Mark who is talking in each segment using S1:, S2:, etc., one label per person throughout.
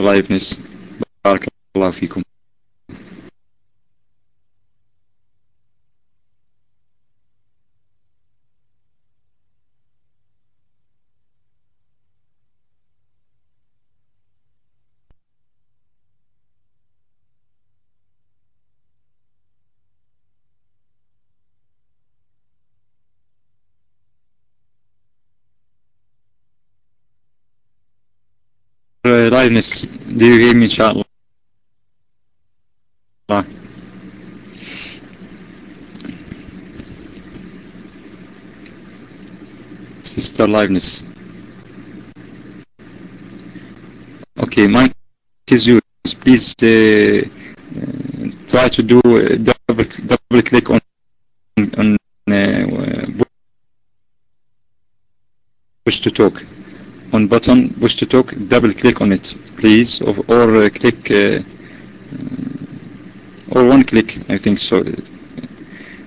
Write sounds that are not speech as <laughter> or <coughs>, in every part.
S1: لايفنس guidance you hear me, inshallah. Sister liveness. Okay, Mike is yours. Please uh, try to do a double double click on on uh, push to talk. On button push to talk. Double click on it, please, or, or uh, click uh, or one click. I think so.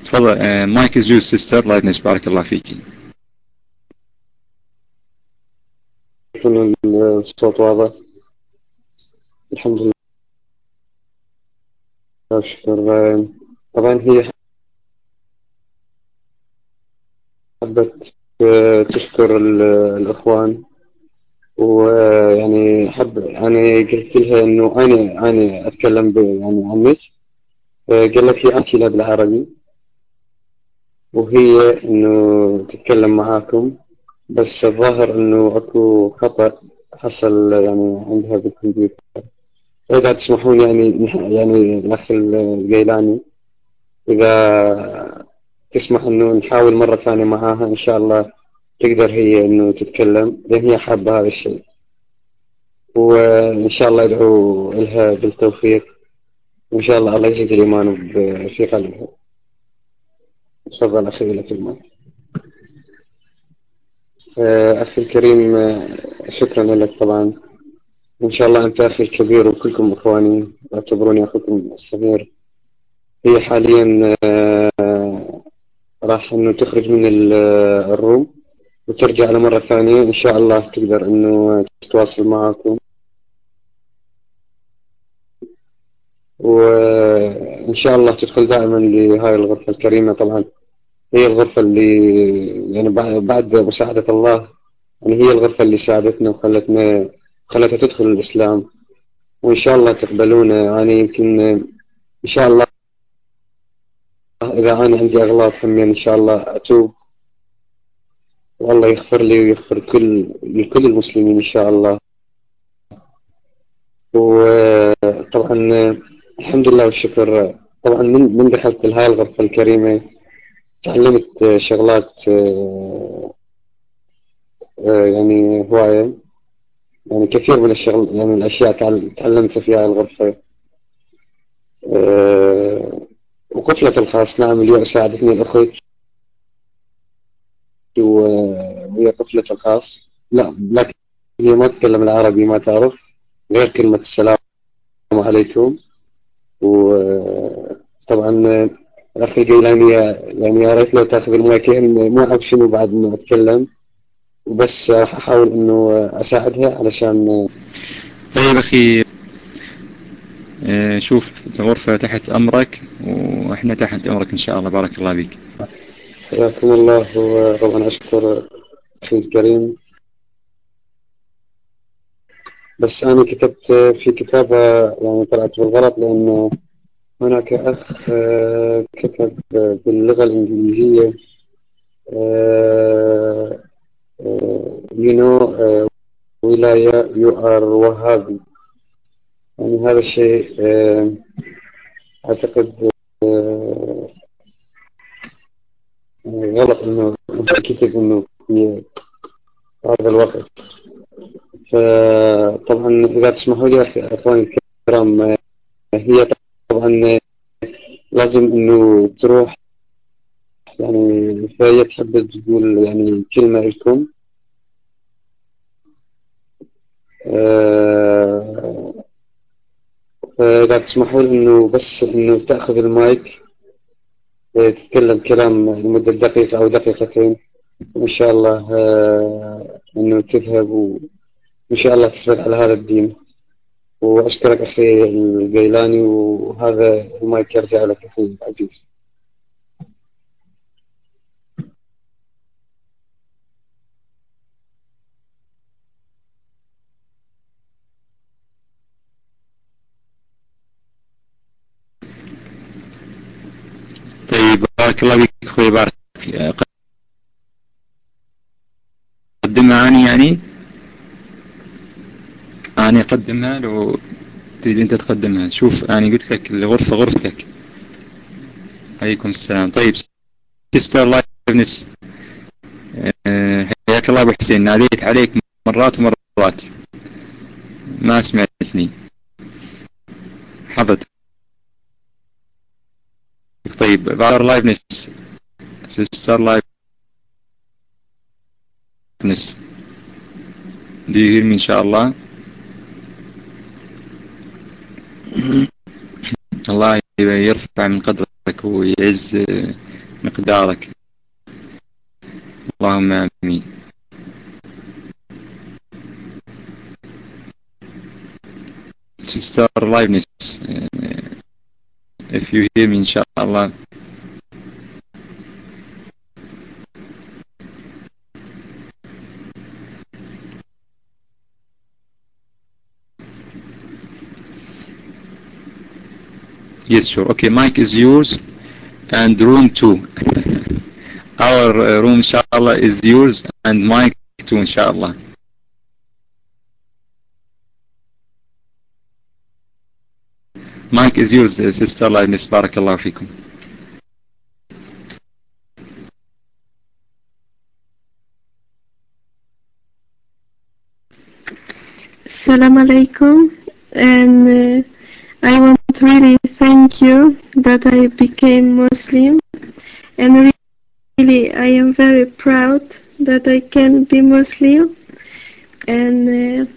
S1: تفضل uh, mic is yours sister liveness بارك الله فيكي.
S2: الصوت واضح الحمد لله أشكر طبعا هي حبت تشكر الإخوان ويعني حب يعني قلت لها إنه أنا أنا أتكلم يعني عنك قالت لي أنت لا بالعربي. وهي إنه تتكلم معاكم. بس الظاهر إنه أكو خطأ حصل يعني عندها بالكمبيوتر. إذا تسمحون يعني يعني الأخ الجيلاني إذا تسمح إنه نحاول مرة ثانية معاها إن شاء الله. تقدر هي إنه تتكلم لأن هي حابة هذا الشيء. وإن شاء الله ادعو لها بالتوفيق. وإن شاء الله الله يزيد الإيمان في قلبها تفضل أخي لك المال أخي الكريم شكرا لك طبعا. إن شاء الله أنت أخي الكبير وكلكم إخواني واعتبروني أخوكم الصغير. هي حاليا راح إنه تخرج من الروم. وترجع لمرة ثانية إن شاء الله تقدر إنه تتواصل معكم وإن شاء الله تدخل دائما لهاي الغرفة الكريمة. طبعا هي الغرفة اللي يعني بعد مساعدة الله يعني هي الغرفة اللي ساعدتنا وخلتنا خلتها تدخل الإسلام. وإن شاء الله تقبلونا. يعني يمكن إن شاء الله إذا أنا عندي أغلاط هم إن شاء الله أتوب. والله يغفر لي ويغفر كل لكل المسلمين إن شاء الله. وطبعا الحمد لله والشكر. طبعا من من دخلت لهاي الغرفة الكريمة تعلمت شغلات يعني هواية يعني كثير من الشغل يعني الأشياء تعلمتها في هذه الغرفة. وقفلة الخاص نعم اليوم ساعدتني الأخت وهي قفلة الخاص. لا لكن هي ما تتكلم العربي ما تعرف. غير كلمة السلام عليكم. وطبعا الأخ الجيلاني يعني يا ريت لو تأخذ المايكين مو أعرف شنو بعد إنه أتكلم. وبس راح أحاول إنه أساعدها علشان
S1: طيب أخي شوف الغرفة تحت أمرك وإحنا تحت أمرك إن شاء الله. بارك الله بك
S2: حياكم الله وطبعا أشكر أخي الكريم. بس أنا كتبت في كتابة يعني طلعت بالغلط لأنه هناك أخ كتب باللغة الإنجليزية. You know ولاية you are وهابي يعني هذا الشيء أعتقد غلط إنه كتب إنه في هذا الوقت. فطبعا إذا تسمحوا لي أخواني الكرام هي طبعا لازم إنه تروح يعني فهي تحب تقول يعني كلمة لكم. فإذا تسمحوا لي إنه بس إنه تأخذ المايك. تتكلم كلام لمدة دقيقة أو دقيقتين. وإن شاء الله إنه تذهب وإن شاء الله تثبت على هذا الدين. وأشكرك أخي الجيلاني وهذا المايك يرجع لك أخي العزيز
S1: طيب بارك الله فيك أخوي بارك قدمها اني يعني؟ اني اقدمها لو تريد أنت تقدمها. شوف أنا قلت لك الغرفة غرفتك. عليكم السلام. طيب sister لايفنس حياك الله أبو حسين. ناديت عليك مرات ومرات. ما سمعتني. حفظت. طيب بعد لايفنس sister لايفنس do you hear me ان شاء الله الله يرفع من قدرك ويعز مقدارك. اللهم آمين. Sister Liveness, if you hear me, inshallah. Yes, sure. Okay, mic is yours and room two. <laughs> Our uh, room, inshallah, is yours and mic too, inshallah. Mic is yours, uh, Sister Liveness. Barakallahu fikum.
S3: Assalamu alaikum and uh, I want to really thank you that I became Muslim and really I am very proud that I can be Muslim and uh,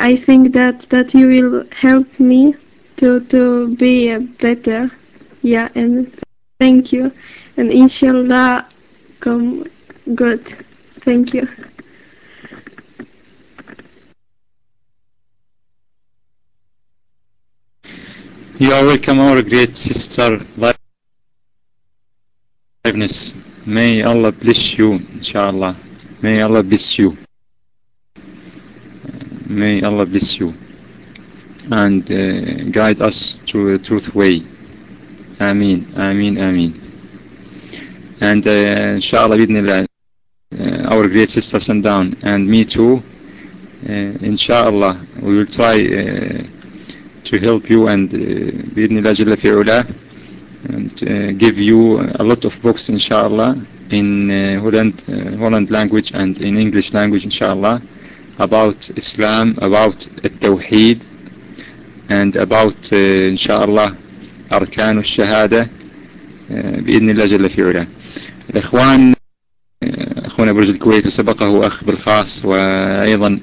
S3: I think that that you will help me to to be better yeah and thank you and inshallah come good thank you
S1: You are welcome, our great sister. May Allah bless you, inshallah. May Allah bless you. May Allah bless you and uh, guide us to the truth way. Ameen, Ameen, Ameen. And uh, inshallah, uh, our great sister sent down, and me too. Uh, inshallah, we will try uh, to help you and uh, bidnillah jalla fi'ula and uh, give you a lot of books, inshallah, in uh, Holland, Holland language and in English language, inshallah. About Islam, about التوحيد and about uh, inshallah أركان الشهادة uh, بإذن الله جل في علاه. الإخوان أخونا برج الكويت وسبقه أخ بالخاص وأيضا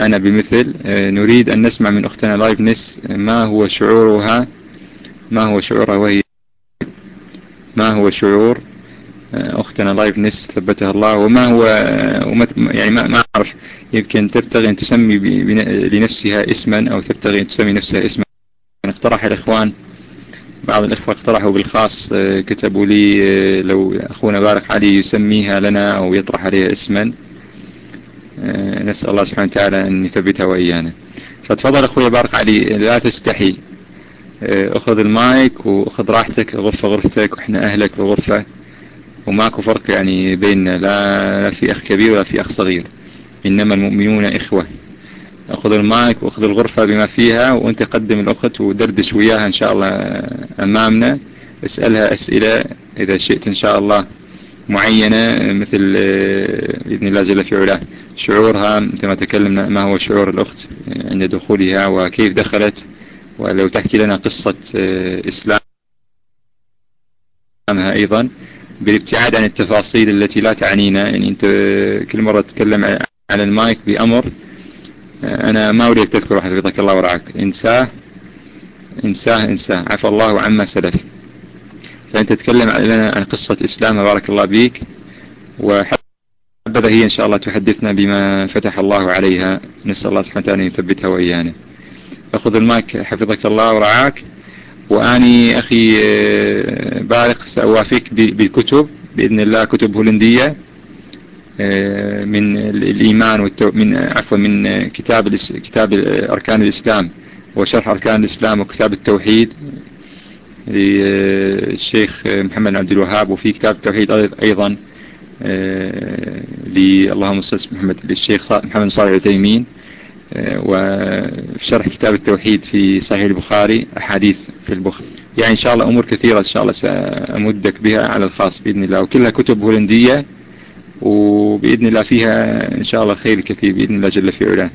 S1: أنا بمثل نريد أن نسمع من أختنا لايفنس ما هو شعورها ما هو شعورها وهي ما هو شعور أختنا لايفنس ثبتها الله. وما هو يعني ما ما أعرف يمكن تبتغي أن تسمي لنفسها اسما أو تبتغي أن تسمي نفسها اسما. اقترح الإخوان بعض الإخوة اقترحوا بالخاص كتبوا لي لو أخونا بارك علي يسميها لنا أو يطرح عليها اسما. نسأل الله سبحانه وتعالى أن يثبتها وإيانا. فتفضل أخوي بارك علي لا تستحي. أخذ المايك وأخذ راحتك غرفة غرفتك وإحنا أهلك بغرفة. وماكو فرق يعني بيننا لا, في أخ كبير ولا في أخ صغير. إنما المؤمنون إخوة. أخذ المايك وأخذ الغرفة بما فيها وأنت قدم الأخت ودردش وياها إن شاء الله أمامنا. اسألها أسئلة إذا شئت إن شاء الله معينة مثل بإذن الله جل في علاه. شعورها مثل ما تكلمنا ما هو شعور الأخت عند دخولها وكيف دخلت ولو تحكي لنا قصة إسلامها أيضا. بالابتعاد عن التفاصيل التي لا تعنينا. يعني أنت كل مرة تتكلم على المايك بأمر أنا ما أريد تذكر حفظك الله ورعاك. إنساه إنساه إنساه. عفى الله عما سلف. فأنت تتكلم لنا عن قصة إسلام بارك الله بيك وحب حبذا هي إن شاء الله تحدثنا بما فتح الله عليها. نسأل الله سبحانه وتعالى أن يثبتها وإيانا. أخذ المايك حفظك الله ورعاك. وأني أخي آه، بارق سأوافيك بالكتب بإذن الله كتب هولندية آه، من الإيمان والتو... من عفوا من كتاب كتاب أركان الإسلام وشرح أركان الإسلام وكتاب التوحيد للشيخ محمد عبد الوهاب وفي كتاب التوحيد أيضا آه، اللهم صل محمد للشيخ محمد صالح العثيمين. آه، وفي شرح كتاب التوحيد في صحيح البخاري أحاديث في البخاري. يعني إن شاء الله أمور كثيرة إن شاء الله سأمدك بها على الخاص بإذن الله. وكلها كتب هولندية وبإذن الله فيها إن شاء الله خير كثير بإذن الله جل في علاه.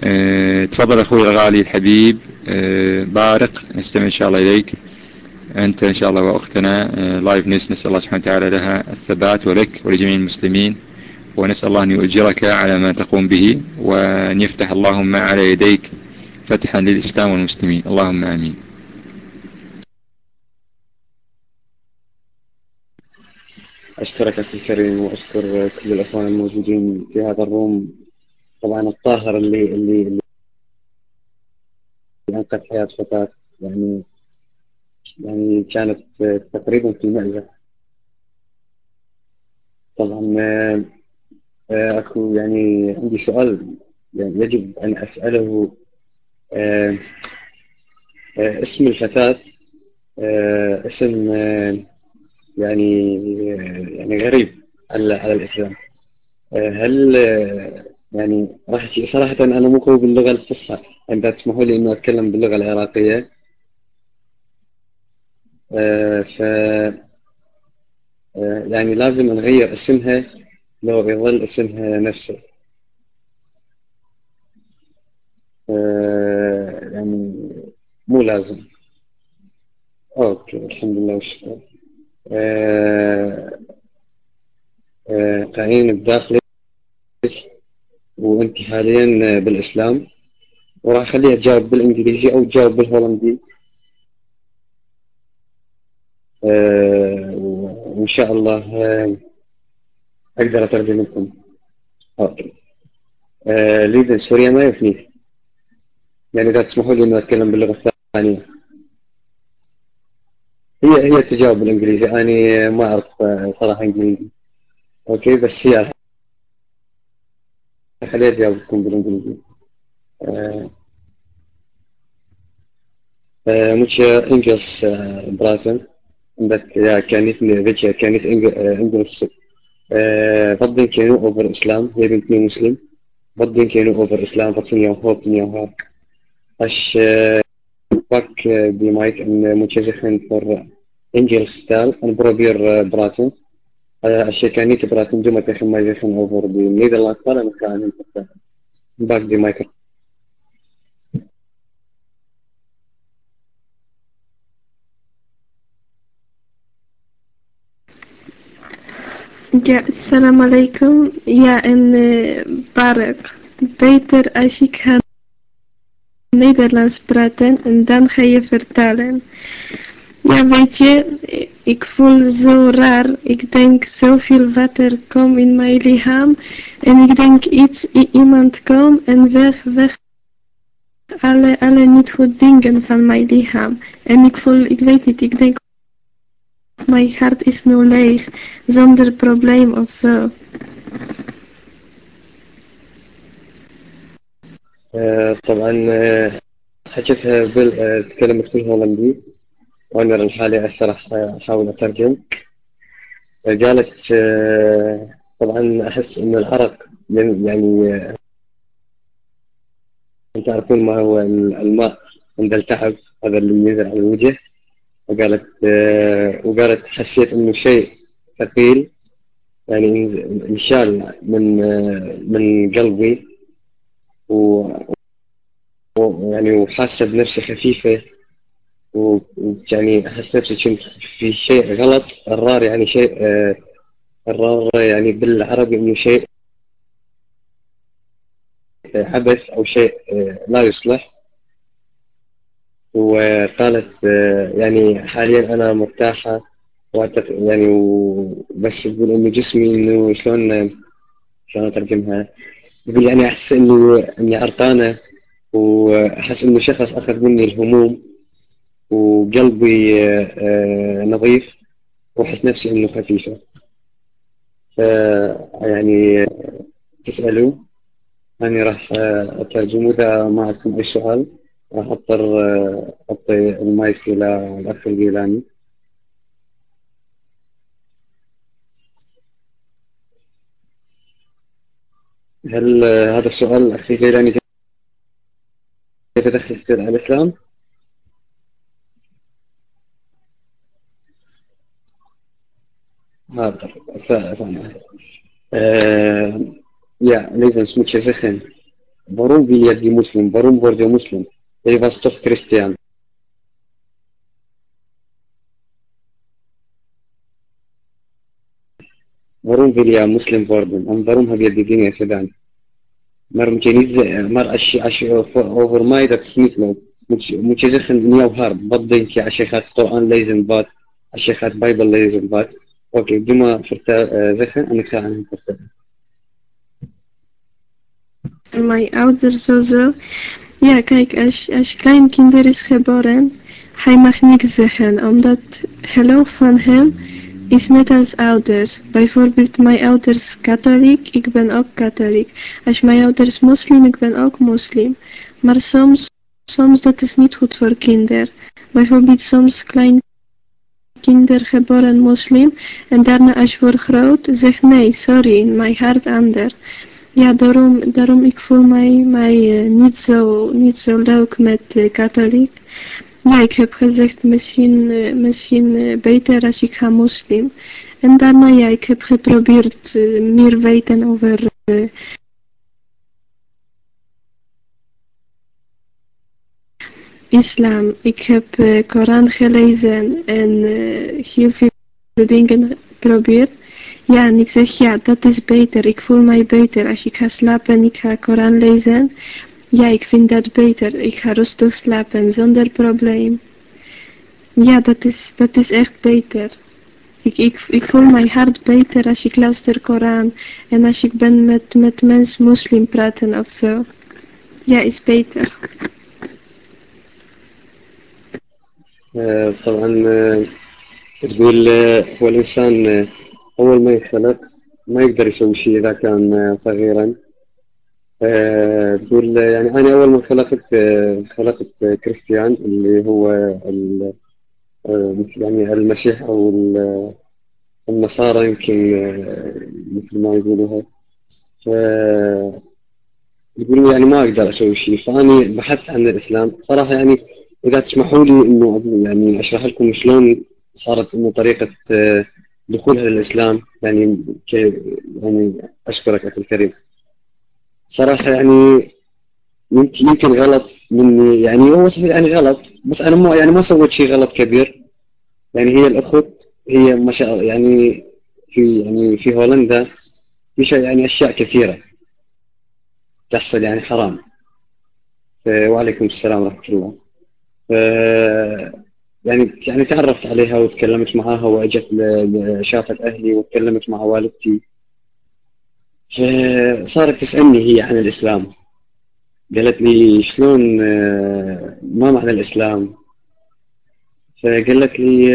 S1: أه تفضل أخوي الغالي الحبيب. أه بارق نستمع إن شاء الله إليك. أنت إن شاء الله وأختنا. لايف نيس نسأل الله سبحانه وتعالى لها الثبات ولك ولجميع المسلمين. ونسأل الله أن يؤجرك على ما تقوم به وأن يفتح اللهم على يديك فتحا للإسلام والمسلمين. اللهم آمين.
S2: أشكرك أخي الكريم وأشكر كل الأخوان الموجودين في هذا الروم. طبعا الطاهر اللي اللي, اللي أنقذ حياة فتاة. يعني يعني كانت تقريبا في المأزق طبعا آه، أكو يعني عندي سؤال. يعني يجب أن أسأله آه، آه، اسم الفتاة اسم يعني يعني غريب على على الإسلام. هل يعني راح صراحة أنا مو قوي باللغة الفصحى. عندها تسمحوا لي إنه أتكلم باللغة العراقية. ف يعني لازم نغير اسمها لو يظل اسمها نفسه يعني مو لازم. okay الحمد لله والشكر. قاعدين بداخلك وأنت حاليا بالإسلام. وراح أخليها تجاوب بالإنجليزي أو تجاوب بالهولندي. وإن شاء الله أقدر أترجم لكم. okay. ليدن sorry ja maar even. يعني إذا تسمحوا لي إني أتكلم باللغة الثانية. هي هي تجاوب بالإنجليزي. أنا ما أعرف صراحة إنجليزي. okay بس هي خليها تجاوبكم بالإنجليزي. Engels praten, omdat ja, ik kan niet, weet wat vind je nou over islam هي بنت مسلم؟ فضين كانوا اوفر اسلام فضين يوم هوب يوم هوب أش آه، فك دي آه، مايك ان متشزخن فور انجل ستال ان بروبير براتن أش كانيت براتن دوما تخم مايزخن اوفر دي نيدرلاند فالا مكان انت باك دي مايك
S3: Ja, salam alaikum. Ja, en uh, Barak, beter als ik ga Nederlands praten en dan ga je vertalen. Ja, weet je, ik voel zo raar. Ik denk zoveel water komt in mijn lichaam. En ik denk iets, iemand komt en weg, weg. Alle, alle niet goed dingen van mijn lichaam. En ik voel, ik weet niet, ik denk mijn hart is nu leeg, zonder probleem of zo.
S2: طبعا حكيتها بال تكلمت بالهولندي وأنا لحالي هسه راح أحاول أترجم. قالت طبعا أحس إن العرق يعني تعرفون ما هو الماء عند التعب هذا اللي ينزل على الوجه. وقالت وقالت حسيت إنه شيء ثقيل. يعني انشال من من قلبي. و يعني وحاسة بنفسي خفيفة. ويعني احس نفسي كنت في شيء غلط. الرار يعني شيء الرار يعني بالعربي إنه شيء عبث أو شيء لا يصلح. وقالت يعني حاليا أنا مرتاحة يعني وبس تقول إنه جسمي إنه شلون شلون أترجمها؟ تقول يعني أحس إنه إني عرقانة وأحس إنه شخص أخذ مني الهموم وقلبي آه، نظيف وأحس نفسي إنه خفيفة. يعني تسألوا أنا راح أترجم وإذا ما عندكم أي سؤال؟ راح أضطر أعطي المايك إلى الأخ الجيلاني هل هذا السؤال أخي جيلاني كيف دخلت الإسلام؟ هذا ثانية Ja, levens moet je zeggen. Waarom wil je die je moslim worden? En waarom heb je die dingen gedaan? Maar moet je niet zeggen, maar als je, als je over mij dat is niet leuk. Moet je, moet je zeggen in jouw hart. Wat denk je als je gaat Koran lezen, wat? Als je gaat Bijbel lezen, wat? Oké, okay, doe maar vertel, uh, zeggen en ik ga aan hem vertellen.
S3: mijn ouders zo zo. Ja, kijk, als, als kleinkinder is geboren, hij mag niks zeggen, omdat geloof van hem is net als ouders. Bijvoorbeeld mijn ouders katholiek, ik ben ook katholiek. Als mijn ouders moslim, ik ben ook moslim. Maar soms, soms dat is niet goed voor kinderen. Bijvoorbeeld soms klein kinder geboren moslim en daarna als voor groot zegt nee, sorry, mijn hart ander. Ja, daarom, daarom ik voel mij, mij uh, niet, zo, niet zo leuk met uh, katholiek. Ja, ik heb gezegd misschien, uh, misschien beter als ik ga moslim. En daarna ja, ik heb geprobeerd meer weten over islam. Ik heb Koran gelezen en heel veel dingen geprobeerd. Ja, en ik zeg ja, dat is beter. Ik voel mij beter. Als ik ga slapen, ik ga Koran lezen. Ja, ik vind dat beter. Ik ga rustig slapen zonder probleem. Ja, dat is, dat is echt beter. Ik, ik, ik voel mijn hart beter als ik luister Koran. En als ik ben met, met mensen moslim praten of zo. Ja, is beter.
S2: طبعا تقول هو الإنسان أول ما يخلق ما يقدر يسوي شيء إذا كان صغيرا. تقول يعني أنا أول ما خلقت خلقت كريستيان اللي هو مثل يعني المسيح أو النصارى يمكن مثل ما يقولوها. ف يقولوا يعني ما أقدر أسوي شيء. فأنا بحثت عن الإسلام. صراحة يعني إذا تسمحوا لي إنه يعني أشرح لكم شلون صارت إنه طريقة دخولها للإسلام يعني يعني أشكرك أخي الكريم. صراحة يعني يمكن يمكن غلط مني يعني هو صحيح يعني غلط بس أنا ما يعني ما سويت شيء غلط كبير. يعني هي الأخت هي ما شاء الله يعني في يعني في هولندا في يعني أشياء كثيرة تحصل يعني حرام. وعليكم السلام ورحمة الله. يعني يعني تعرفت عليها وتكلمت معاها وأجت شافت أهلي وتكلمت مع والدتي. فصارت تسألني هي عن الإسلام. قالت لي شلون ما معنى الإسلام؟ فقالت لي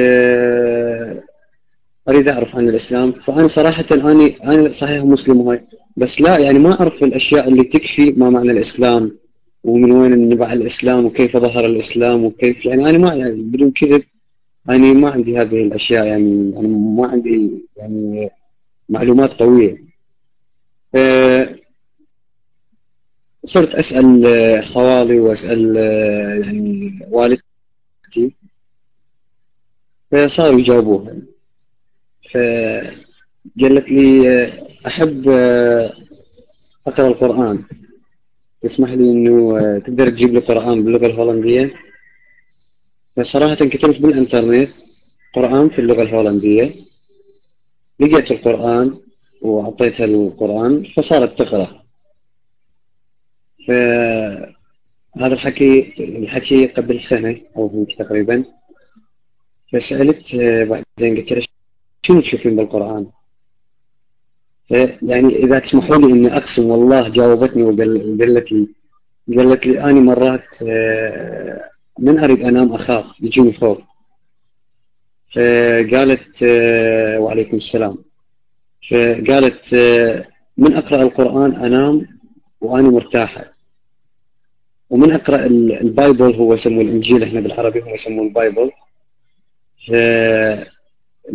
S2: أريد أعرف عن الإسلام. فأنا صراحة اني أنا صحيح مسلم هاي بس لا يعني ما أعرف الأشياء اللي تكفي ما معنى الإسلام. ومن وين نبع الإسلام وكيف ظهر الإسلام وكيف يعني أنا ما يعني بدون كذب أنا ما عندي هذه الأشياء يعني أنا ما عندي يعني معلومات قوية. صرت أسأل خوالي وأسأل يعني والدتي فصاروا يجاوبوها. فقالت لي أحب أقرأ القرآن. تسمح لي إنه تقدر تجيب لي قرآن باللغة الهولندية؟ فصراحة كتبت بالإنترنت قرآن في اللغة الهولندية. لقيت القرآن وأعطيتها القرآن فصارت تقرأ. فهذا الحكي الحكي قبل سنة أو تقريبا. فسألت بعد زين قلت له شنو تشوفين بالقرآن؟ يعني إذا تسمحوا لي إني أقسم والله جاوبتني وقالت لي قالت لي أنا مرات آه، من أريد أنام أخاف يجيني خوف. فقالت آه، وعليكم السلام. فقالت آه، من أقرأ القرآن أنام وأنا مرتاحة. ومن أقرأ ال Bible هو يسموه الإنجيل إحنا بالعربي هو يسموه ال Bible.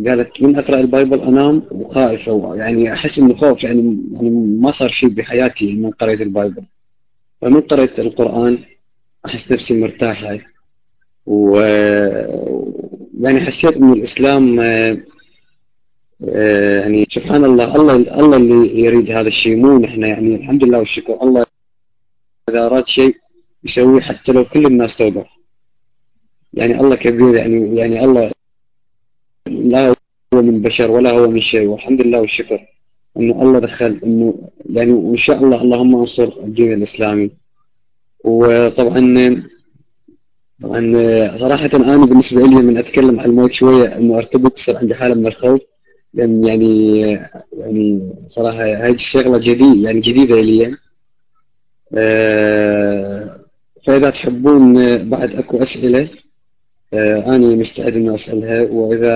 S2: قالت من أقرأ ال Bible أنام وخائفة يعني أحس إنه خوف يعني يعني ما صار شيء بحياتي من قرأت ال Bible. فمن قرأت القرآن أحس نفسي مرتاحة و يعني حسيت إنه الإسلام آه، يعني سبحان الله الله الله اللي يريد هذا الشيء مو نحن. يعني الحمد لله والشكر. الله إذا أراد شيء يسويه حتى لو كل الناس توقف يعني الله كبير يعني يعني الله لا هو من بشر ولا هو من شيء والحمد لله والشكر. إنه الله دخل إنه يعني وان شاء الله اللهم انصر الدين الإسلامي. وطبعا طبعا صراحة أنا بالنسبة لي من أتكلم عن المايك شوية إنه أرتبك يصير عندي حالة من الخوف. لأن يعني يعني صراحة هاي الشغلة جديد يعني جديدة لي. آه، فإذا تحبون بعد أكو أسئلة أنا مستعد إني أسألها وإذا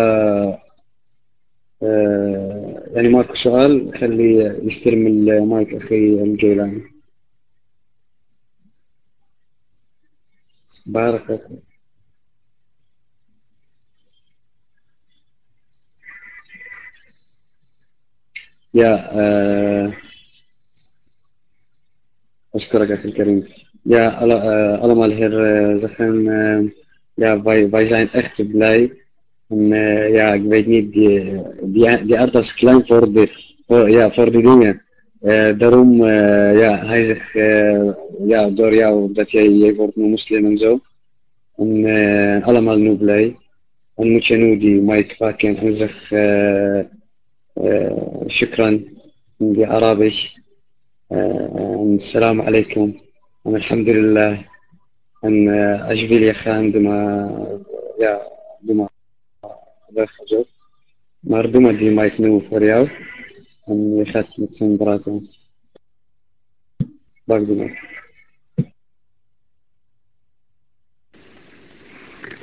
S2: آه، يعني ماكو سؤال خلي يستلم المايك أخي الجيلاني بارك الله يا آه، أشكرك أخي الكريم. يا ألا مال هير زخن ja, wij, wij zijn echt blij. En uh, ja, ik weet niet, die, die, die is klein voor, de, voor, ja, voor die dingen. Uh, daarom, uh, ja, hij zegt, ja, door jou, dat jij, jij wordt een moslim en zo. En allemaal nu blij. En moet je nu die mic pakken en zeg, شكرا بالعربي السلام عليكم الحمد لله ان اشبيليا خان دما يا دما خرجت مردومة دي مايك نو فرياو ان يخات متسن برازو باقدوما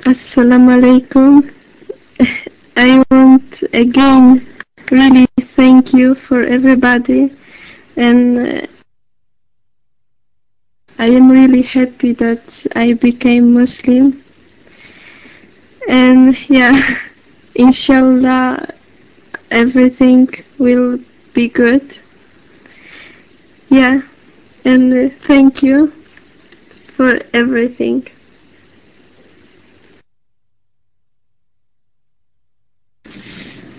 S3: Assalamu alaikum. I want again really thank you for everybody. And I am really happy that I became Muslim. And yeah, <laughs> inshallah, everything will be good. Yeah, and uh, thank you for everything.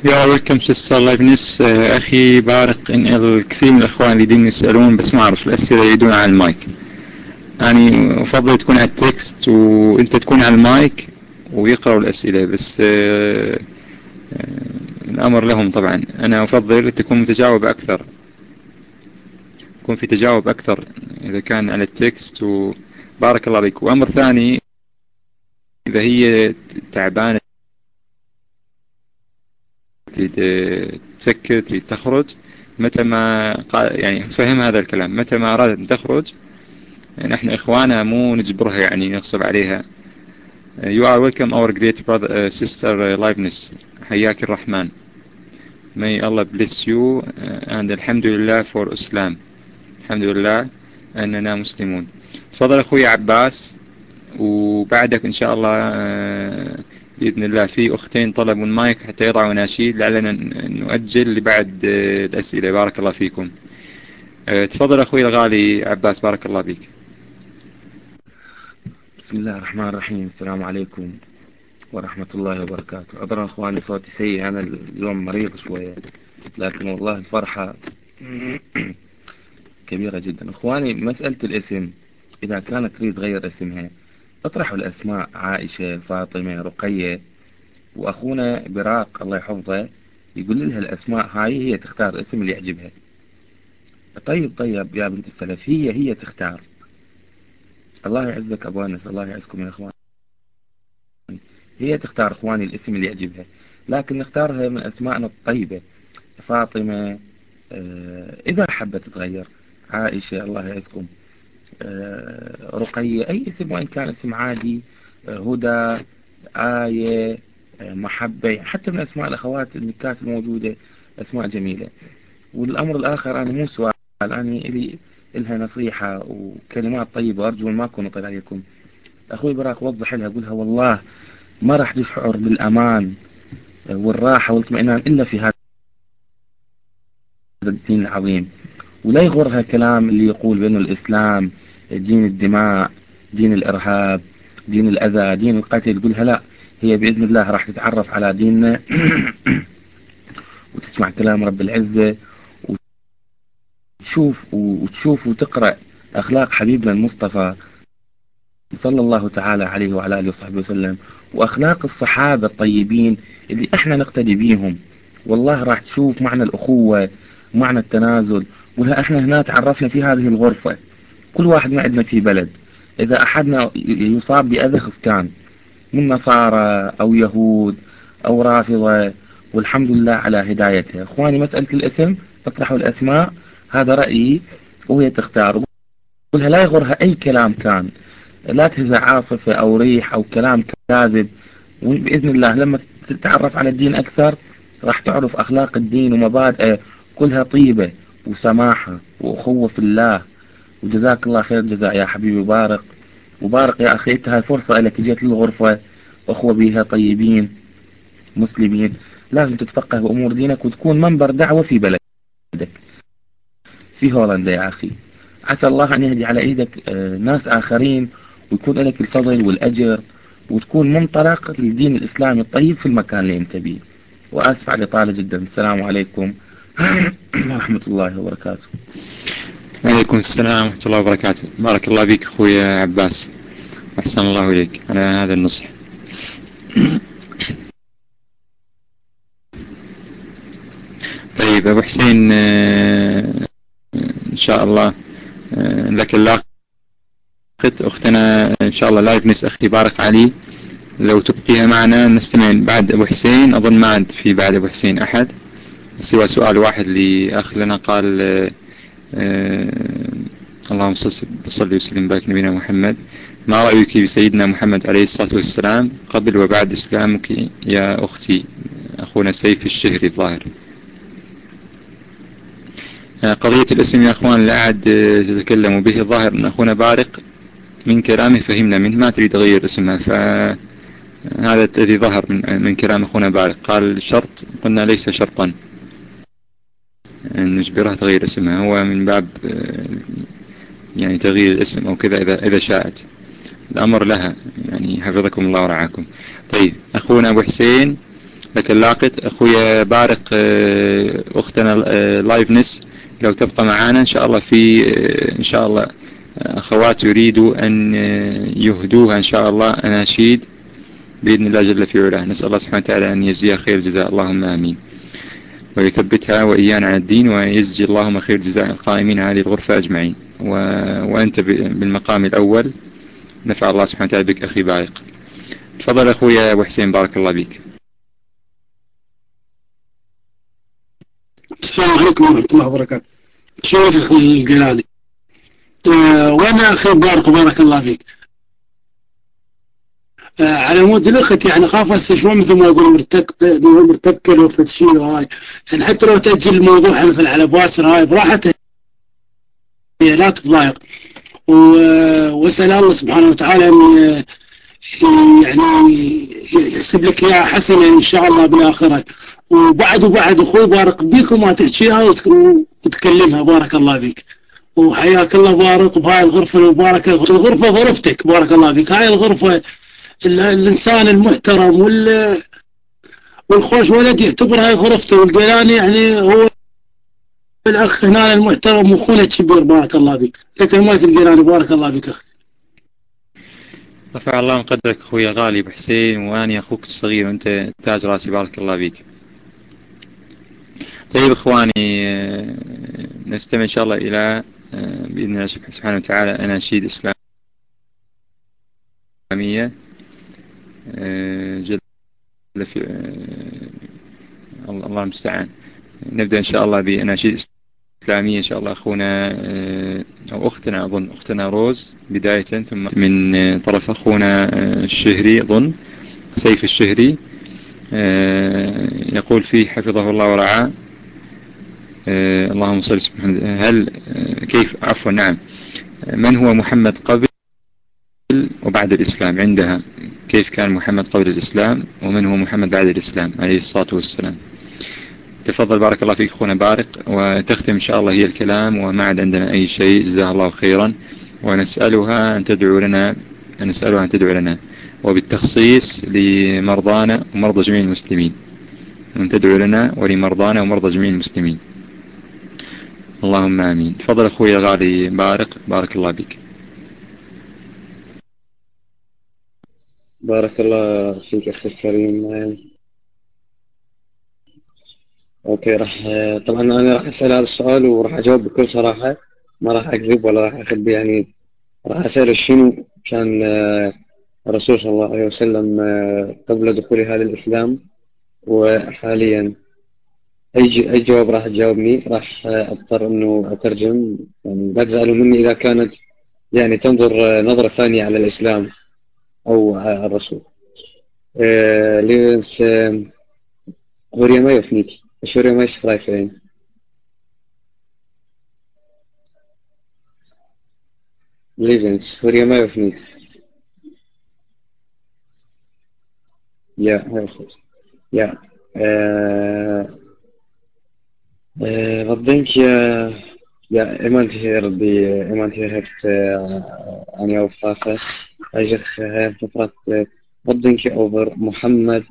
S1: يا ويلكم سيستر لايفنس اخي بارق ان الكثير من الاخوان اللي يدين يسالون بس ما اعرف الاسئله يريدون على المايك يعني أفضل تكون على ال text وأنت تكون على المايك ويقرأوا الأسئلة بس آه، آه، الأمر لهم طبعا. أنا أفضل تكون متجاوب أكثر. يكون في تجاوب أكثر إذا كان على ال text وبارك الله بك وأمر ثاني إذا هي تعبانة تريد تسكر تريد تخرج متى ما يعني فهم هذا الكلام. متى ما أرادت أن تخرج نحن إخوانها مو نجبرها يعني نغصب عليها. You are welcome our great brother, uh, sister uh, Leibniz حياك الرحمن. May Allah bless you uh, and الحمد لله for Islam. الحمد لله أننا مسلمون. تفضل أخوي عباس وبعدك إن شاء الله uh, بإذن الله في أختين طلبوا المايك حتى يضعوا ناشيد لعلنا نؤجل لبعد الأسئلة. بارك الله فيكم. تفضل أخوي الغالي عباس بارك الله فيك.
S4: بسم الله الرحمن الرحيم. السلام عليكم ورحمة الله وبركاته. أدرى أخواني صوتي سيء أنا اليوم مريض شوية لكن والله الفرحة <clears throat> كبيرة جدا. أخواني مسألة الاسم. إذا كانت تريد تغير اسمها اطرحوا الأسماء عائشة فاطمة رقية. وأخونا براق الله يحفظه يقول لها الأسماء هاي هي تختار الاسم اللي يعجبها. طيب طيب يا بنت السلف هي هي تختار. الله يعزك أبو أنس الله يعزكم يا أخوان. هي تختار أخواني الاسم اللي يعجبها لكن نختارها من أسمائنا الطيبة. فاطمة آه، إذا حبت تتغير عائشة الله يعزكم. آه، رقية أي اسم وإن كان اسم عادي آه، هدى آية محبة حتى من أسماء الأخوات النكات الموجودة أسماء جميلة. والأمر الآخر أنا مو سؤال أنا إلي إلها نصيحة وكلمات طيبة أرجو ما أكون أطيل عليكم. أخوي براك وضح لها قولها والله ما راح تشعر بالأمان والراحة والإطمئنان إلا في هذا الدين العظيم. ولا يغرها كلام اللي يقول بأنه الإسلام دين الدماء دين الإرهاب دين الأذى دين القتل. قلها لا هي بإذن الله راح تتعرف على ديننا. <coughs> وتسمع كلام رب العزة وتشوف وتشوف وتقرأ أخلاق حبيبنا المصطفى صلى الله تعالى عليه وعلى آله وصحبه وسلم وأخلاق الصحابة الطيبين اللي إحنا نقتدي بيهم. والله راح تشوف معنى الأخوة معنى التنازل. وها إحنا هنا تعرفنا في هذه الغرفة. كل واحد ما عندنا في بلد. إذا أحدنا يصاب بأذى خسكان من نصارى أو يهود أو رافضة والحمد لله على هدايته. إخواني مسألة الاسم اطرحوا الأسماء. هذا رأيي وهي تختار. قلها لا يغرها أي كلام كان. لا تهزع عاصفة أو ريح أو كلام كاذب. وبإذن الله لما تتعرف على الدين أكثر راح تعرف أخلاق الدين ومبادئه كلها طيبة وسماحة وأخوة في الله. وجزاك الله خير الجزاء يا حبيبي بارق وبارق يا أخي انت هاي فرصة لك جيت للغرفة. أخوة بيها طيبين مسلمين. لازم تتفقه بأمور دينك وتكون منبر دعوة في بلدك. في هولندا يا أخي. عسى الله أن يهدي على إيدك آه، ناس آخرين ويكون لك الفضل والأجر وتكون منطلق للدين الإسلامي الطيب في المكان اللي أنت بيه. وآسف على الإطالة جدا. السلام عليكم <coughs> ورحمة الله وبركاته.
S1: وعليكم السلام ورحمة الله وبركاته. بارك الله بك أخوي عباس. أحسن الله إليك. على هذا النصح. <coughs> طيب أبو حسين آه، إن شاء الله. آه، لك اللاقط أختنا إن شاء الله لايف نس أختي بارك علي. لو تبقيها معنا نستمع بعد أبو حسين. أظن ما عاد في بعد أبو حسين أحد. سوى سؤال واحد لأخ لنا قال آه, آه، اللهم صل وسلم وبارك نبينا محمد. ما رأيك بسيدنا محمد عليه الصلاة والسلام؟ قبل وبعد إسلامك يا أختي أخونا سيف الشهري الظاهر. قضية الاسم يا أخوان لا أعد تتكلموا به الظاهر أن أخونا بارق من كلامه فهمنا منه ما تريد تغير اسمها فهذا الذي ظهر من, من كلام أخونا بارق. قال شرط قلنا ليس شرطا. أن نجبرها تغير اسمها هو من باب آه، يعني تغيير الاسم أو كذا إذا, إذا شاءت. الأمر لها. يعني حفظكم الله ورعاكم. طيب أخونا أبو حسين لك اللاقط. أخويا بارق آه، أختنا لايفنس آه، لو تبقى معنا إن شاء الله في إن شاء الله أخوات يريدوا أن يهدوها إن شاء الله أناشيد بإذن الله جل في علاه. نسأل الله سبحانه وتعالى أن يجزيها خير جزاء. اللهم آمين. ويثبتها وإيانا على الدين ويجزي اللهم خير جزاء القائمين هذه الغرفة أجمعين. و... وأنت بالمقام الأول. نفع الله سبحانه وتعالى بك أخي بارق. تفضل أخويا أبو حسين بارك الله بك
S5: السلام عليكم ورحمة الله وبركاته. أخي الجلالي آه، وأنا أخي بارك بارك الله فيك؟ آه، على مود الاخت يعني خاف هسه شلون مثل ما يقول مرتك مرتبكة لو فد شيء هاي. يعني حتى لو تأجل الموضوع مثل على باسر هاي براحته هي لا تضايق. وأسأل الله سبحانه وتعالى أن يعني يحسب لك إياها حسنة إن شاء الله بالآخرة. وبعد وبعد أخوي بارك بيك وما تحكيها وتكلمها بارك الله فيك. وحياك الله بارك بهاي الغرفة المباركة الغرفة غرفتك بارك الله فيك. هاي الغرفة الإنسان المحترم وال والخوش ولد يعتبر هاي غرفته. والقيلاني يعني هو الأخ هنا المحترم وأخونا الكبير. بارك الله فيك. لكن ما القيلاني بارك الله فيك أخي.
S1: رفع الله من قدرك أخوي الغالي بحسين وأني أخوك الصغير وأنت تاج رأسي. بارك الله فيك. طيب إخواني نستمع إن شاء الله إلى بإذن الله سبحانه وتعالى أناشيد إسلامية آه، جل في الله المستعان. نبدأ إن شاء الله بأناشيد إسلامية إن شاء الله. أخونا أو أختنا أظن أختنا روز بداية ثم من طرف أخونا الشهري أظن سيف الشهري يقول فيه حفظه الله ورعاه. اللهم صل سبحانه هل كيف عفوا نعم. من هو محمد قبل وبعد الإسلام؟ عندها. كيف كان محمد قبل الإسلام ومن هو محمد بعد الإسلام عليه الصلاة والسلام؟ تفضل بارك الله فيك أخونا بارق وتختم إن شاء الله هي الكلام وما عاد عندنا أي شيء. جزاه الله خيرا. ونسألها أن تدعو لنا نسألها أن تدعو لنا. وبالتخصيص لمرضانا ومرضى جميع المسلمين. أن تدعو لنا ولمرضانا ومرضى جميع المسلمين. اللهم آمين. تفضل أخوي الغالي بارق. بارك الله بك
S2: بارك الله فيك أخي الكريم. أوكي راح طبعا أنا راح أسأل هذا السؤال وراح أجاوب بكل صراحة. ما راح أكذب ولا راح أخبي يعني راح أسأل شنو كان الرسول صلى الله عليه وسلم قبل دخول هذا الإسلام وحاليا. أي أي جواب راح تجاوبني راح أضطر إنه أترجم يعني لا تزعلوا مني إذا كانت يعني تنظر نظرة ثانية على الإسلام أو على الرسول. Livens hoor je mij of niet? Als hoor je mij schrijven? Livens, hoor je Uh, wat denk je? Ja, iemand hier, die, iemand hier heeft uh, aan jou vragen. Hij zegt, hij heeft gevraagd, wat denk je over Mohammed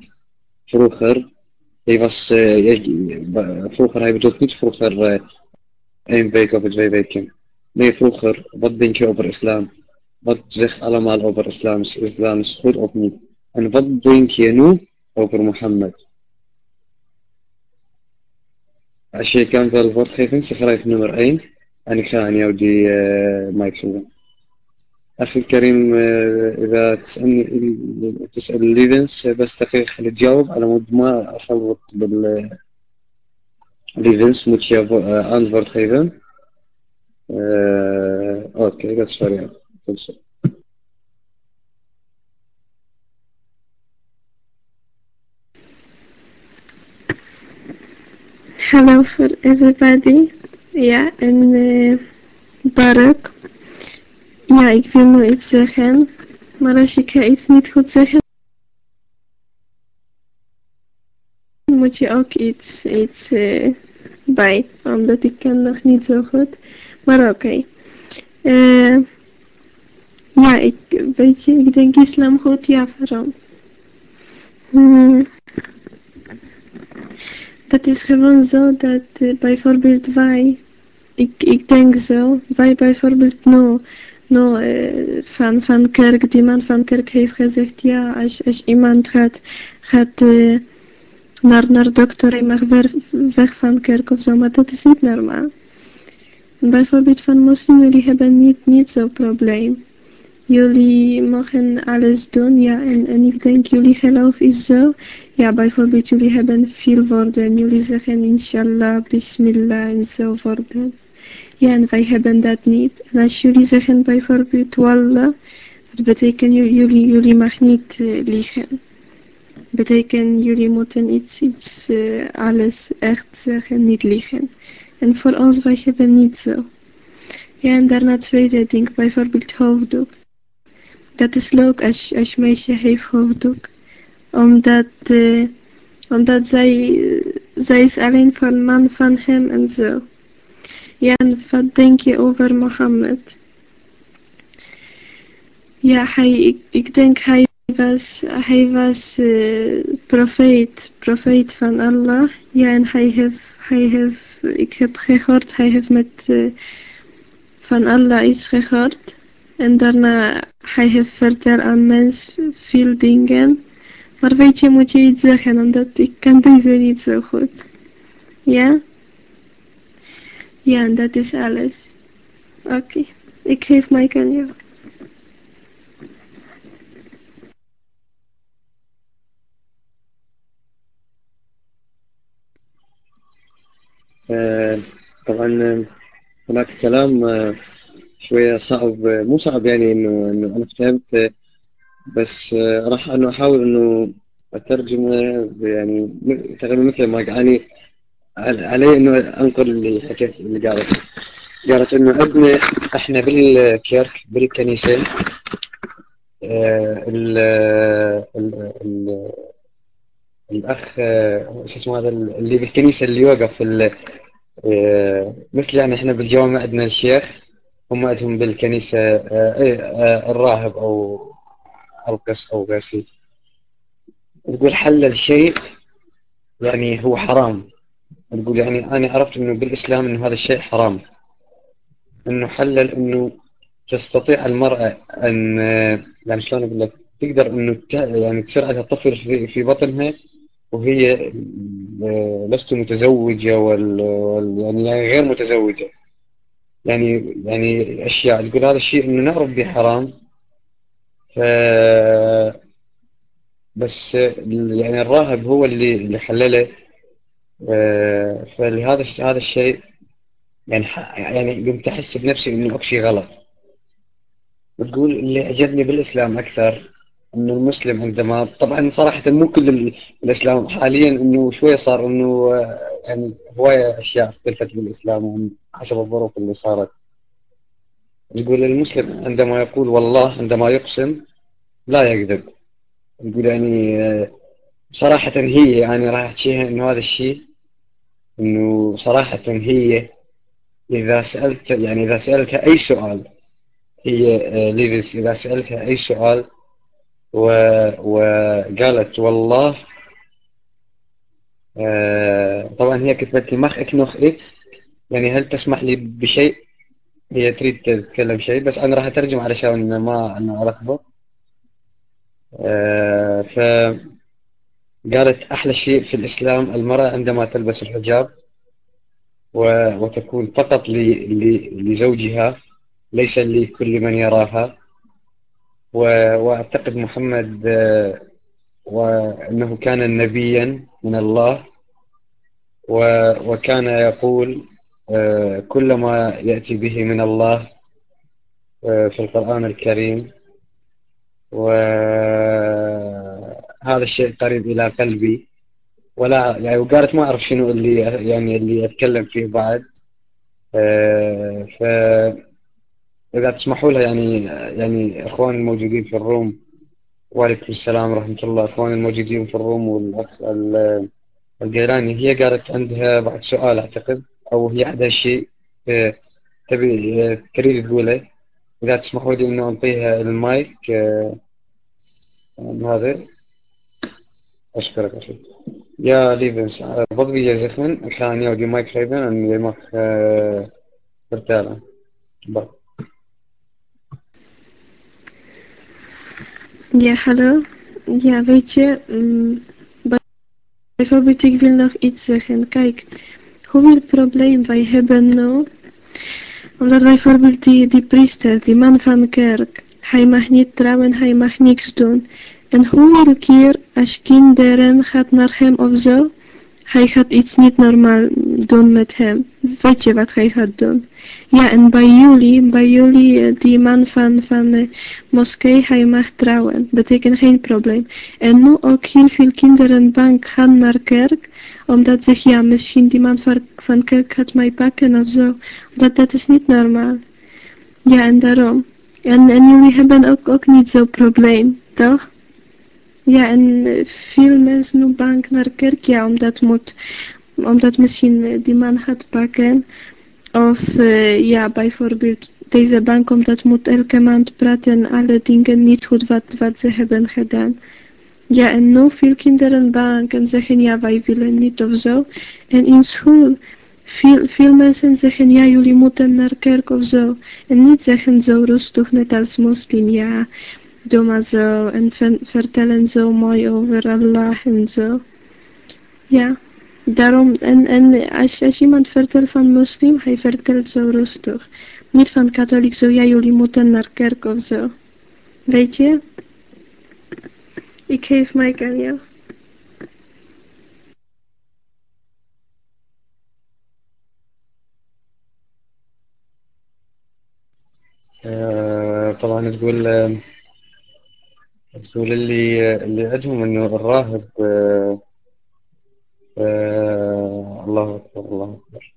S2: vroeger? Hij was, vroeger, hij bedoelt niet vroeger één week of twee weken. Nee, vroeger, wat denk je over islam? Wat zegt allemaal over islam? Is islam is goed of niet? En wat denk je nu over Mohammed? الشيء كان في البورت خيفن سخريف نمر اين أني خان يا آه، مايك سلم أخي الكريم آه، إذا تسالني تسأل ليفنس بس دقيقه خلي تجاوب على مود ما أخلط بال ليفنس موتشيا آه، اند فورت خيفن أوكي ذاتس فير خلصت
S3: Hello for everybody. Ja, en uh, Barak. Ja, ik wil nu iets zeggen. Maar als ik iets niet goed zeggen, moet je ook iets, iets uh, bij. Omdat ik kan nog niet zo goed. Maar oké. Okay. Uh, ja, ik, weet je, ik denk islam goed. Ja, waarom? Hmm. Dat is gewoon zo dat uh, bijvoorbeeld wij, ik, ik denk zo, wij bijvoorbeeld nou, nou uh, van, van kerk, die man van kerk heeft gezegd, ja, als, als iemand gaat, gaat uh, naar, naar dokter, hij mag weg, weg van kerk of zo, maar dat is niet normaal. Bijvoorbeeld van moslim, jullie hebben niet, niet zo'n probleem. Jullie mogen alles doen, ja, en, en ik denk jullie geloof is zo. Ja, bijvoorbeeld jullie hebben veel woorden, jullie zeggen inshallah, bismillah en zo woorden. Ja, en wij hebben dat niet. En als jullie zeggen bijvoorbeeld wallah, dat betekent jullie, jullie mag niet uh, liegen. Betekent jullie moeten iets, iets uh, alles echt zeggen, niet liegen. En voor ons, wij hebben niet zo. Ja, en daarna tweede ding, bijvoorbeeld hoofddoek. Dat is leuk als, als meisje heeft hoofddoek. Omdat, uh, omdat zij, zij is alleen van man van hem en zo. Ja, en wat denk je over Mohammed? Ja, hij, ik, ik denk hij was, hij was uh, profeet, profeet van Allah. Ja, en hij heeft, hij heeft, ik heb gehoord, hij heeft met uh, van Allah iets gehoord. En daarna, hij heeft verteld aan mensen veel dingen. Maar weet je, moet je iets zeggen, omdat ik kan deze niet zo goed. Ja? Ja, dat is alles. Oké, ik geef mij aan jou.
S2: طبعا هناك كلام شوية صعب مو صعب يعني إنه إنه أنا فهمت بس آه، راح انه أحاول إنه أترجمه يعني تقريبا مثل ما يعني علي إنه أنقل اللي حكيت اللي قالت. قالت إنه عندنا إحنا بالكيرك بالكنيسة آه ال ال ال الأخ شو اسمه هذا اللي بالكنيسة اللي وقف آه، مثل يعني إحنا بالجامعة عندنا الشيخ هم أتهم بالكنيسة آه، إيه، آه، الراهب أو القس أو غير شيء. تقول حلل شيء يعني هو حرام. تقول يعني أنا عرفت أنه بالإسلام أنه هذا الشيء حرام. أنه حلل أنه تستطيع المرأة أن آه، يعني شلون أقول لك؟ تقدر أنه يعني تسرعة الطفل في, في بطنها وهي لست متزوجة وال... يعني غير متزوجة. يعني يعني أشياء يقول هذا الشيء إنه نعرف به حرام. ف بس يعني الراهب هو اللي اللي حلله. فلهذا هذا الشيء يعني يعني قمت أحس بنفسي إنه اكو شيء غلط. وتقول اللي عجبني بالإسلام أكثر إنه المسلم عندما طبعا صراحة مو كل الإسلام حاليا إنه شوي صار إنه آه، يعني هواية أشياء اختلفت بالإسلام حسب الظروف اللي صارت. يقول المسلم عندما يقول والله عندما يقسم لا يكذب. يقول يعني آه، صراحة هي يعني راح أحكيها إنه هذا الشيء إنه صراحة هي إذا سألت يعني إذا سألتها أي سؤال هي آه، ليفيس إذا سألتها أي سؤال وقالت والله آه، طبعا هي كتبت لي mag ik nog iets يعني هل تسمح لي بشيء؟ هي تريد تتكلم شيء بس أنا راح أترجم علشان ما أنا ارخبط آه، ف قالت أحلى شيء في الإسلام المرأة عندما تلبس الحجاب وتكون فقط لزوجها ليس لكل من يراها. وأعتقد محمد آه، وأنه كان نبيا من الله وكان يقول آه، كل ما يأتي به من الله آه، في القرآن الكريم. وهذا الشيء قريب إلى قلبي. ولا يعني وقالت ما أعرف شنو اللي يعني اللي أتكلم فيه بعد. ف إذا تسمحوا لها يعني يعني إخوان الموجودين في الروم وعليكم السلام ورحمة الله. إخوان الموجودين في الروم والأخ القيراني هي قالت عندها بعد سؤال أعتقد أو هي عندها شيء آه، تبي آه، تريد تقوله؟ إذا تسمحوا لي إنه أعطيها المايك آه، هذا. أشكرك أخي يا ليفنس بضبي يا زخمن كان يودي مايك خيبن أن مايك برتالا. بقى
S3: Ja, hallo. Ja, weet je, mm, bijvoorbeeld ik wil nog iets zeggen. Kijk, hoeveel probleem wij hebben nu Omdat bijvoorbeeld die, die priester, die man van de kerk, hij mag niet trouwen, hij mag niks doen. En hoeveel keer als kinderen gaat naar hem of zo, hij gaat iets niet normaal doen met hem. Weet je wat hij gaat doen? Ja, en bij jullie, bij jullie, eh, die man van, van de moskee, hij mag trouwen. Betekent geen probleem. En nu ook heel veel kinderen bang gaan naar kerk. Omdat ze, ja, misschien die man van, van kerk gaat mij pakken of zo. Dat, dat is niet normaal. Ja, en daarom. En, en jullie hebben ook, ook niet zo'n probleem, toch? Ja, en eh, veel mensen nu bank naar kerk, ja, omdat, moet, omdat misschien eh, die man gaat pakken. Of uh, ja, bijvoorbeeld deze bank, omdat moet elke maand praten alle dingen niet goed wat, wat ze hebben gedaan. Ja, en nu veel kinderen bank en zeggen ja, wij willen niet of zo. En in school, veel, veel mensen zeggen ja, jullie moeten naar kerk of zo. En niet zeggen zo rustig, net als moslim, ja doe maar zo en vertellen zo mooi over Allah en zo. Ja, daarom, en, en als, als iemand vertelt van moslim, hij vertelt zo rustig. Niet van katholiek, zo ja jullie moeten naar kerk of zo. Weet je? Ik geef mij aan jou.
S2: Eh, طبعا تقول تقول اللي اللي عندهم إنه الراهب آه آه الله أكبر الله أكبر.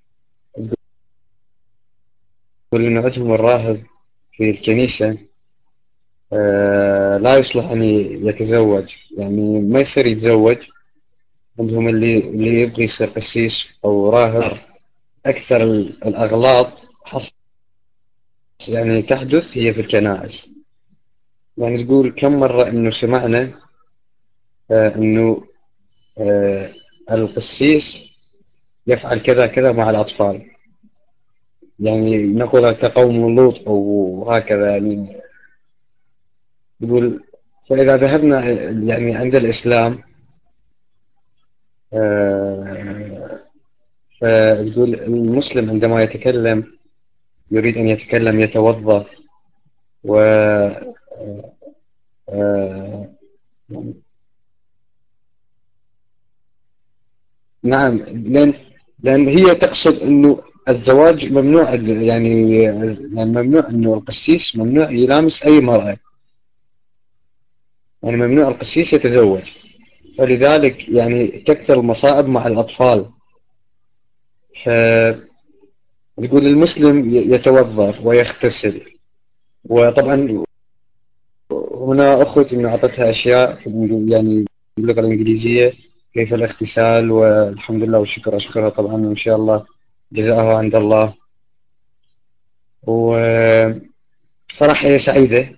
S2: تقول إنه عندهم الراهب في الكنيسة آه لا يصلح أن يتزوج. يعني ما يصير يتزوج عندهم اللي اللي يبغي يصير قسيس أو راهب. أكثر الأغلاط حصل يعني تحدث هي في الكنائس. يعني تقول كم مرة إنه سمعنا آه إنه آه القسيس يفعل كذا كذا مع الأطفال. يعني نقول كقوم لوط أو هكذا يعني يقول فإذا ذهبنا يعني عند الإسلام آه فتقول المسلم عندما يتكلم يريد أن يتكلم يتوضأ و نعم لأن لأن هي تقصد أنه الزواج ممنوع يعني يعني ممنوع أنه القسيس ممنوع يلامس أي مرأة. يعني ممنوع القسيس يتزوج. فلذلك يعني تكثر المصائب مع الأطفال. يقول المسلم يتوضأ ويغتسل. وطبعا هنا أخوتي إنه أعطتها أشياء في يعني باللغة الإنجليزية كيف الاغتسال والحمد لله والشكر أشكرها طبعا إن شاء الله. جزاءها عند الله. وصراحة هي سعيدة.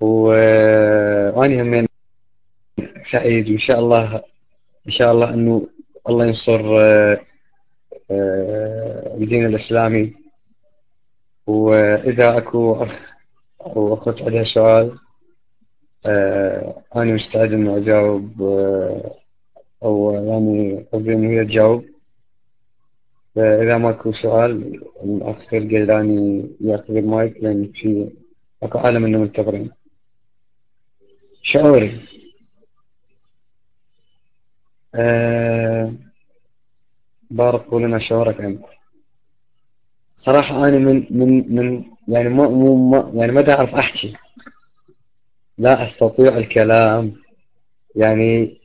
S2: وأنا همين سعيد وإن شاء الله إن شاء الله إنه الله ينصر الدين الإسلامي. وإذا أكو أخ أو أخت عندها سؤال. آه أنا مستعد إنه أجاوب آه أو يعني قبل إنه هي تجاوب فإذا ماكو سؤال الأخ القيلاني يأخذ المايك لأن في أكو عالم إنه منتظرين شعوري. آه بارك لنا شعورك أنت. صراحة أنا من من من يعني ما ما يعني ما أعرف أحكي. لا أستطيع الكلام. يعني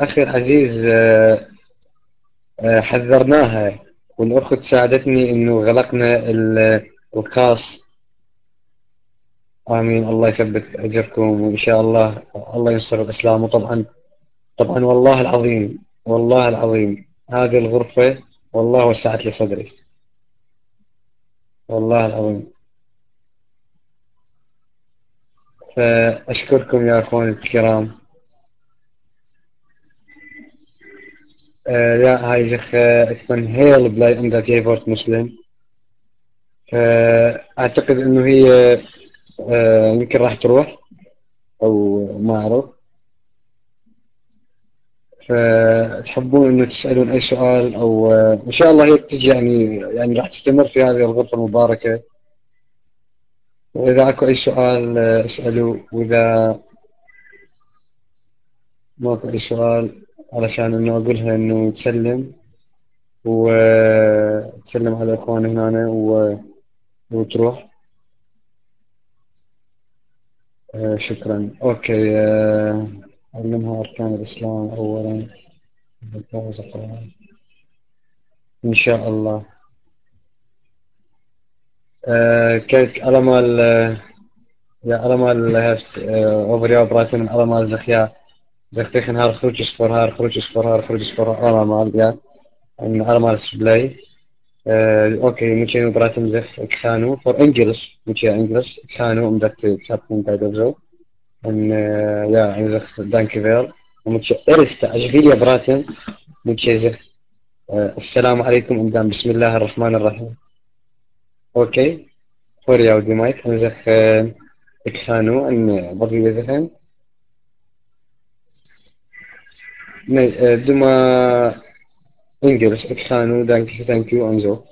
S2: أخي العزيز آه، آه، حذرناها. والأخت ساعدتني إنه غلقنا الخاص آمين. الله يثبت أجركم. وإن شاء الله الله ينصر الإسلام. وطبعا طبعا والله العظيم والله العظيم. هذه الغرفة والله وسعت لي صدري والله العظيم. فأشكركم يا أخواني الكرام. يا هاي زخ تكون هيل بلاي أمدات يفورت مسلم. فأعتقد أنه هي آه، يمكن راح تروح أو ما أعرف. فتحبون إنه تسألون أي سؤال أو إن شاء الله هي تجي يعني يعني راح تستمر في هذه الغرفة المباركة. وإذا أكو أي سؤال اسألوا. وإذا ماكو أي سؤال علشان إنه أقولها إنه تسلم. وتسلم على الاخوان هنا و... وتروح. آه، شكرا. أوكي آه، علمها أركان الإسلام أولا إن شاء الله. كيك على مال يا مال هفت أوفريا براتن مال زخيا زختيخن هار خروج سفر هار خروج سفر هار خروج سفر على مال يا على مال سبلاي. أوكي ممكن براتن زخ كانوا فور انجلش ممكن انجلش كانوا مدت شابون تايدرزو En uh, إن يا عزيز دانكي فير. ومتش ارست عجبيه براتن. آه، السلام عليكم إمدام. بسم الله الرحمن الرحيم. أوكي. فوريا ودي مايك. انزخ اكخانو إن آه، بضي يزخن آه، دوما إنجلش. اكخانو دانكي ثانكيو انزو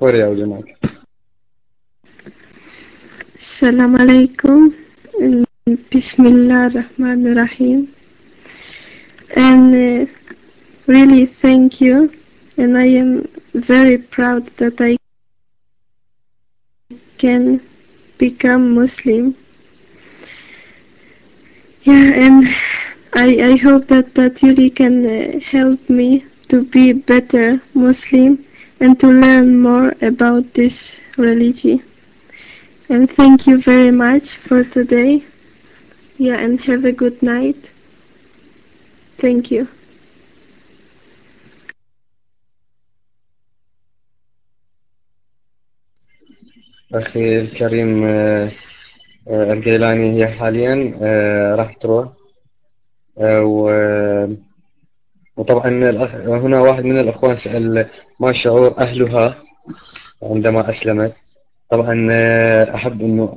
S2: Sorry,
S3: Aljuna. Assalamu alaikum. Bismillah Rahman Rahim. And uh, really thank you. And I am very proud that I can become Muslim. Yeah, and I, I hope that, that you can uh, help me to be better Muslim and to learn more about this religion. And thank you very much for today. Yeah, and have a good night. Thank you.
S2: أخي الكريم آه، آه، الجيلاني هي حاليا آه، راح تروح وطبعا هنا واحد من الأخوان سأل ما شعور أهلها عندما أسلمت. طبعا أحب إنه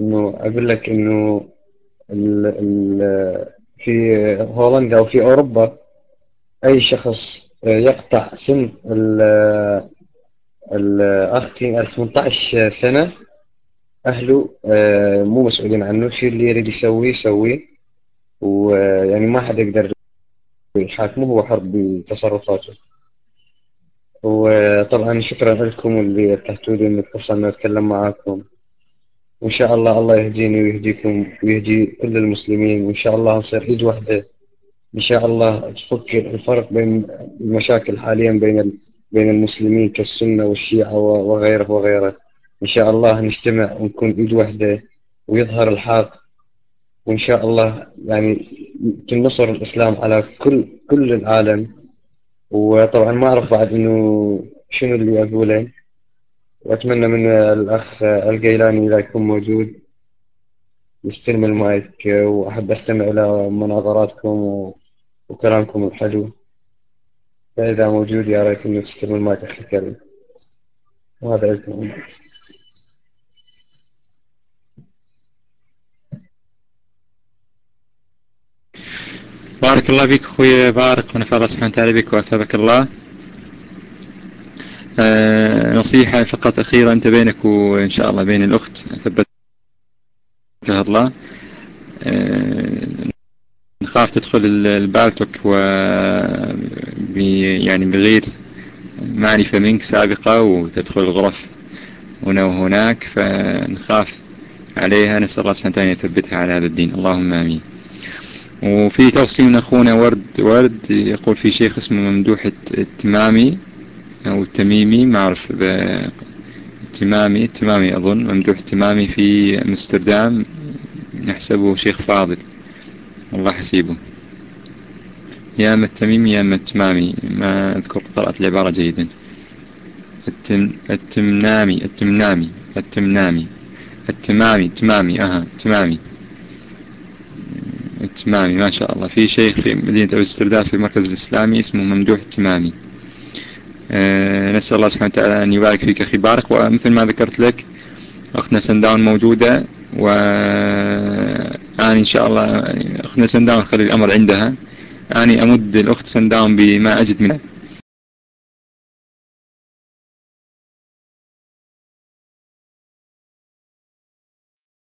S2: إنه أقول لك ال في هولندا أو في أوروبا أي شخص يقطع سن الأختي 18 سنة أهله مو مسؤولين عنه شيء اللي يريد يسويه يسويه ويعني ما حد يقدر يحاكمه هو حر بتصرفاته وطبعا شكرا لكم اللي اتحتوا لي انك فرصة اني أتكلم معاكم. وإن شاء الله الله يهديني ويهديكم ويهدي كل المسلمين. وإن شاء الله نصير ايد واحدة إن شاء الله تفك الفرق بين المشاكل حاليا بين بين المسلمين كالسنة والشيعة وغيره وغيره. إن شاء الله نجتمع ونكون إيد واحدة ويظهر الحق. وإن شاء الله يعني تنصر الإسلام على كل كل العالم. وطبعا ما أعرف بعد إنه شنو اللي أقوله وأتمنى من الأخ القيلاني إذا يكون موجود يستلم المايك. وأحب أستمع إلى مناظراتكم وكلامكم الحلو. فإذا موجود يا ريت إنه تستلم المايك أخي الكريم. وهذا لكم
S1: بارك الله فيك أخوي بارك ونفع الله سبحانه وتعالى بك وأثابك الله. آه نصيحة فقط أخيرة أنت بينك وإن شاء الله بين الأخت ثبتها الله. آه نخاف تدخل البالتوك و يعني بغير معرفة منك سابقة وتدخل الغرف هنا وهناك فنخاف عليها. نسأل الله سبحانه وتعالى يثبتها على هذا الدين. اللهم آمين. وفي توصيل من أخونا ورد ورد يقول في شيخ اسمه ممدوح التمامي أو التميمي ما أعرف التمامي التمامي أظن ممدوح التمامي في أمستردام نحسبه شيخ فاضل الله حسيبه يا أما التميمي يا أما التمامي ما أذكر قرأت العبارة جيدا. التم التمنامي التمنامي التمنامي التمامي التمامي أها التمامي التمامي ما شاء الله. في شيخ في مدينة أمستردام في المركز الإسلامي اسمه ممدوح التمامي. أه نسأل الله سبحانه وتعالى أن يبارك فيك أخي. بارك ومثل ما ذكرت لك أختنا سنداون موجودة وأنا إن شاء الله أختنا سنداون خلي الأمر عندها. أني أمد الأخت سنداون بما أجد منها.